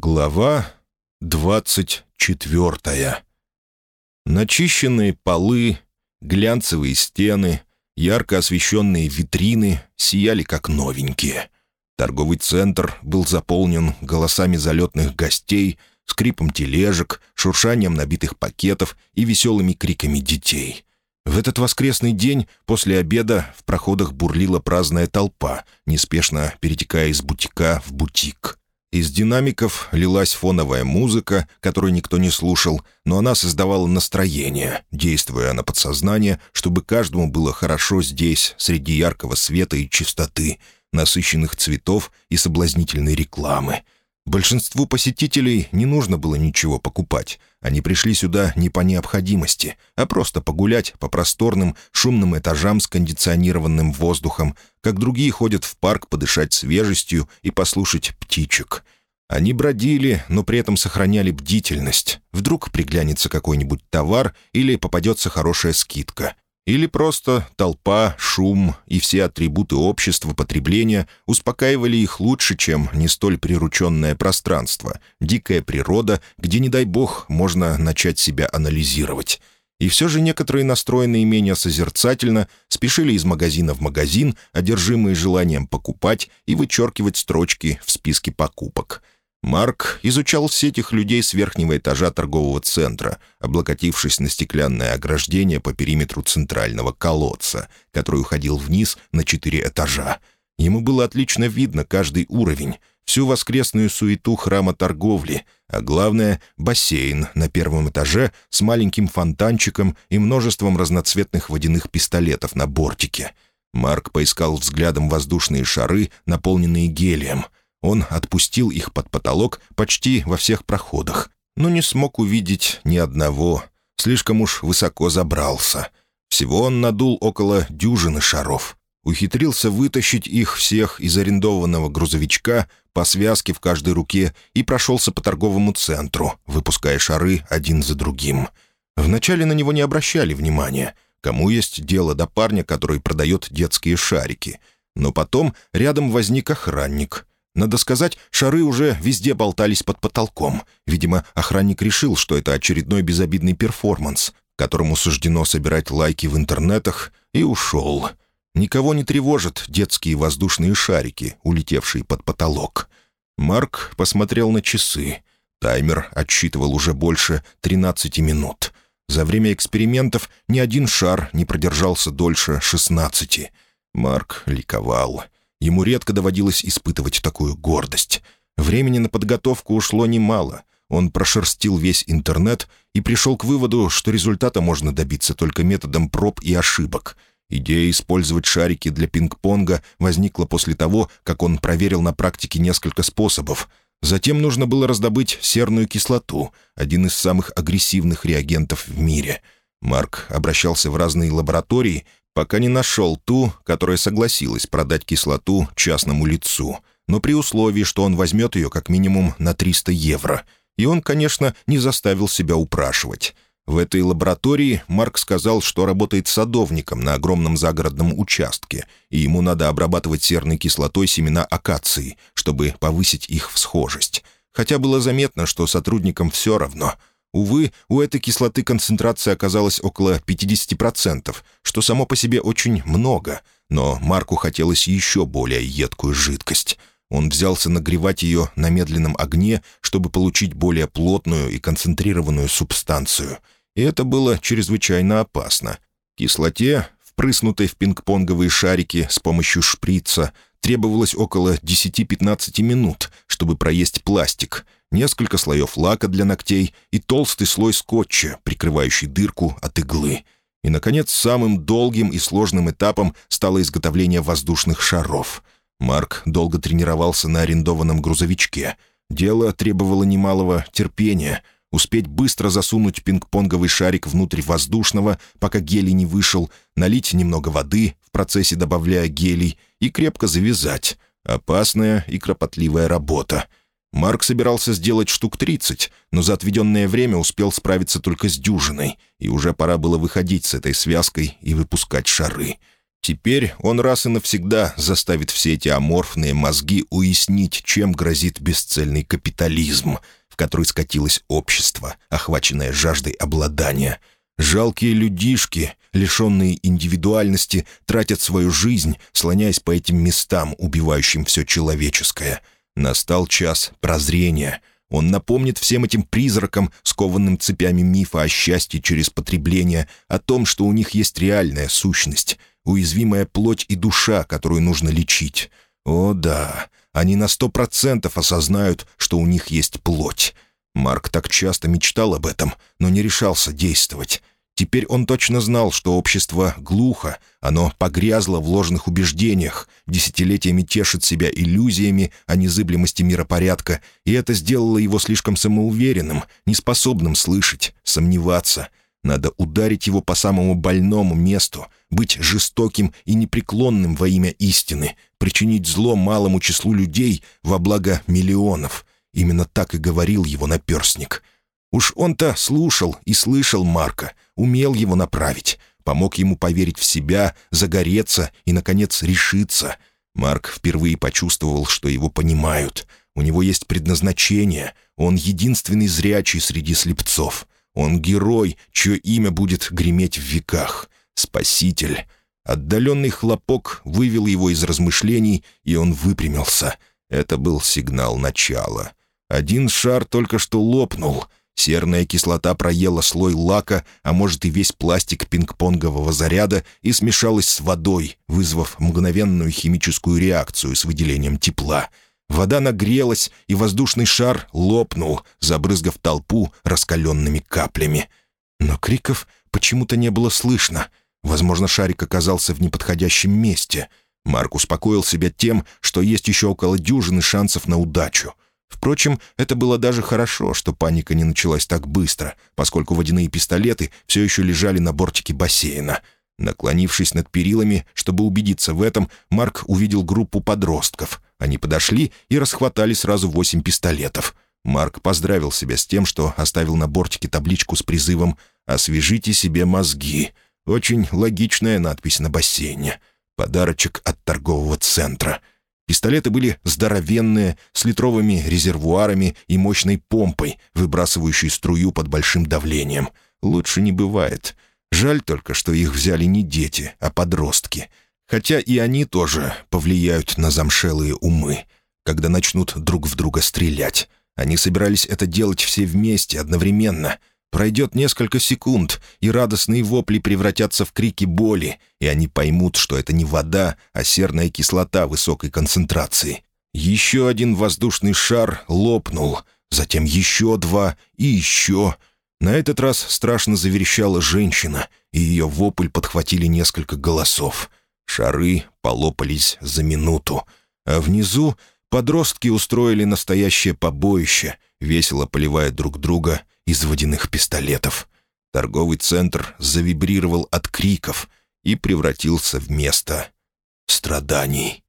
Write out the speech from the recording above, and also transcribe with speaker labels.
Speaker 1: Глава двадцать четвертая. Начищенные полы, глянцевые стены, ярко освещенные витрины сияли как новенькие. Торговый центр был заполнен голосами залетных гостей, скрипом тележек, шуршанием набитых пакетов и веселыми криками детей. В этот воскресный день после обеда в проходах бурлила праздная толпа, неспешно перетекая из бутика в бутик. Из динамиков лилась фоновая музыка, которую никто не слушал, но она создавала настроение, действуя на подсознание, чтобы каждому было хорошо здесь, среди яркого света и чистоты, насыщенных цветов и соблазнительной рекламы — Большинству посетителей не нужно было ничего покупать. Они пришли сюда не по необходимости, а просто погулять по просторным, шумным этажам с кондиционированным воздухом, как другие ходят в парк подышать свежестью и послушать птичек. Они бродили, но при этом сохраняли бдительность. Вдруг приглянется какой-нибудь товар или попадется хорошая скидка — или просто толпа, шум и все атрибуты общества потребления успокаивали их лучше, чем не столь прирученное пространство, дикая природа, где, не дай бог, можно начать себя анализировать. И все же некоторые, настроенные менее созерцательно, спешили из магазина в магазин, одержимые желанием покупать и вычеркивать строчки в списке покупок — Марк изучал все этих людей с верхнего этажа торгового центра, облокотившись на стеклянное ограждение по периметру центрального колодца, который уходил вниз на четыре этажа. Ему было отлично видно каждый уровень, всю воскресную суету храма торговли, а главное — бассейн на первом этаже с маленьким фонтанчиком и множеством разноцветных водяных пистолетов на бортике. Марк поискал взглядом воздушные шары, наполненные гелием — он отпустил их под потолок почти во всех проходах, но не смог увидеть ни одного. Слишком уж высоко забрался. Всего он надул около дюжины шаров. Ухитрился вытащить их всех из арендованного грузовичка по связке в каждой руке и прошелся по торговому центру, выпуская шары один за другим. Вначале на него не обращали внимания. Кому есть дело до парня, который продает детские шарики? Но потом рядом возник охранник — надо сказать, шары уже везде болтались под потолком. Видимо, охранник решил, что это очередной безобидный перформанс, которому суждено собирать лайки в интернетах, и ушел. Никого не тревожат детские воздушные шарики, улетевшие под потолок. Марк посмотрел на часы. Таймер отсчитывал уже больше 13 минут. За время экспериментов ни один шар не продержался дольше 16. Марк ликовал. Ему редко доводилось испытывать такую гордость. Времени на подготовку ушло немало. Он прошерстил весь интернет и пришел к выводу, что результата можно добиться только методом проб и ошибок. Идея использовать шарики для пинг-понга возникла после того, как он проверил на практике несколько способов. Затем нужно было раздобыть серную кислоту, один из самых агрессивных реагентов в мире. Марк обращался в разные лаборатории пока не нашел ту, которая согласилась продать кислоту частному лицу, но при условии, что он возьмет ее как минимум на 300 евро. И он, конечно, не заставил себя упрашивать. В этой лаборатории Марк сказал, что работает садовником на огромном загородном участке, и ему надо обрабатывать серной кислотой семена акации, чтобы повысить их всхожесть. Хотя было заметно, что сотрудникам все равно — Увы, у этой кислоты концентрация оказалась около 50%, что само по себе очень много, но Марку хотелось еще более едкую жидкость. Он взялся нагревать ее на медленном огне, чтобы получить более плотную и концентрированную субстанцию. И это было чрезвычайно опасно. Кислоте, впрыснутой в пинг-понговые шарики с помощью шприца, требовалось около 10-15 минут, чтобы проесть пластик — несколько слоев лака для ногтей и толстый слой скотча, прикрывающий дырку от иглы. И, наконец, самым долгим и сложным этапом стало изготовление воздушных шаров. Марк долго тренировался на арендованном грузовичке. Дело требовало немалого терпения — успеть быстро засунуть пинг-понговый шарик внутрь воздушного, пока гелий не вышел, налить немного воды, в процессе добавляя гелий, и крепко завязать. Опасная и кропотливая работа. Марк собирался сделать штук 30, но за отведенное время успел справиться только с дюжиной, и уже пора было выходить с этой связкой и выпускать шары. Теперь он раз и навсегда заставит все эти аморфные мозги уяснить, чем грозит бесцельный капитализм, в который скатилось общество, охваченное жаждой обладания. Жалкие людишки, лишенные индивидуальности, тратят свою жизнь, слоняясь по этим местам, убивающим все человеческое. Настал час прозрения — он напомнит всем этим призракам, скованным цепями мифа о счастье через потребление, о том, что у них есть реальная сущность, уязвимая плоть и душа, которую нужно лечить. О да, они на сто процентов осознают, что у них есть плоть. Марк так часто мечтал об этом, но не решался действовать. Теперь он точно знал, что общество глухо, оно погрязло в ложных убеждениях, десятилетиями тешит себя иллюзиями о незыблемости миропорядка, и это сделало его слишком самоуверенным, неспособным слышать, сомневаться. Надо ударить его по самому больному месту, быть жестоким и непреклонным во имя истины, причинить зло малому числу людей во благо миллионов. Именно так и говорил его наперстник — Уж он-то слушал и слышал Марка, умел его направить, помог ему поверить в себя, загореться и, наконец, решиться. Марк впервые почувствовал, что его понимают. У него есть предназначение, он единственный зрячий среди слепцов. Он герой, чье имя будет греметь в веках. Спаситель. Отдаленный хлопок вывел его из размышлений, и он выпрямился. Это был сигнал начала. Один шар только что лопнул — Серная кислота проела слой лака, а может и весь пластик пинг-понгового заряда, и смешалась с водой, вызвав мгновенную химическую реакцию с выделением тепла. Вода нагрелась, и воздушный шар лопнул, забрызгав толпу раскаленными каплями. Но криков почему-то не было слышно. Возможно, шарик оказался в неподходящем месте. Марк успокоил себя тем, что есть еще около дюжины шансов на удачу — Впрочем, это было даже хорошо, что паника не началась так быстро, поскольку водяные пистолеты все еще лежали на бортике бассейна. Наклонившись над перилами, чтобы убедиться в этом, Марк увидел группу подростков. Они подошли и расхватали сразу восемь пистолетов. Марк поздравил себя с тем, что оставил на бортике табличку с призывом «Освежите себе мозги». Очень логичная надпись на бассейне. Подарочек от торгового центра — Пистолеты были здоровенные, с литровыми резервуарами и мощной помпой, выбрасывающей струю под большим давлением. Лучше не бывает. Жаль только, что их взяли не дети, а подростки. Хотя и они тоже повлияют на замшелые умы, когда начнут друг в друга стрелять. Они собирались это делать все вместе, одновременно — Пройдет несколько секунд, и радостные вопли превратятся в крики боли, и они поймут, что это не вода, а серная кислота высокой концентрации. Еще один воздушный шар лопнул, затем еще два и еще. На этот раз страшно заверещала женщина, и ее вопль подхватили несколько голосов. Шары полопались за минуту, а внизу подростки устроили настоящее побоище, весело поливая друг друга из водяных пистолетов. Торговый центр завибрировал от криков и превратился в место страданий.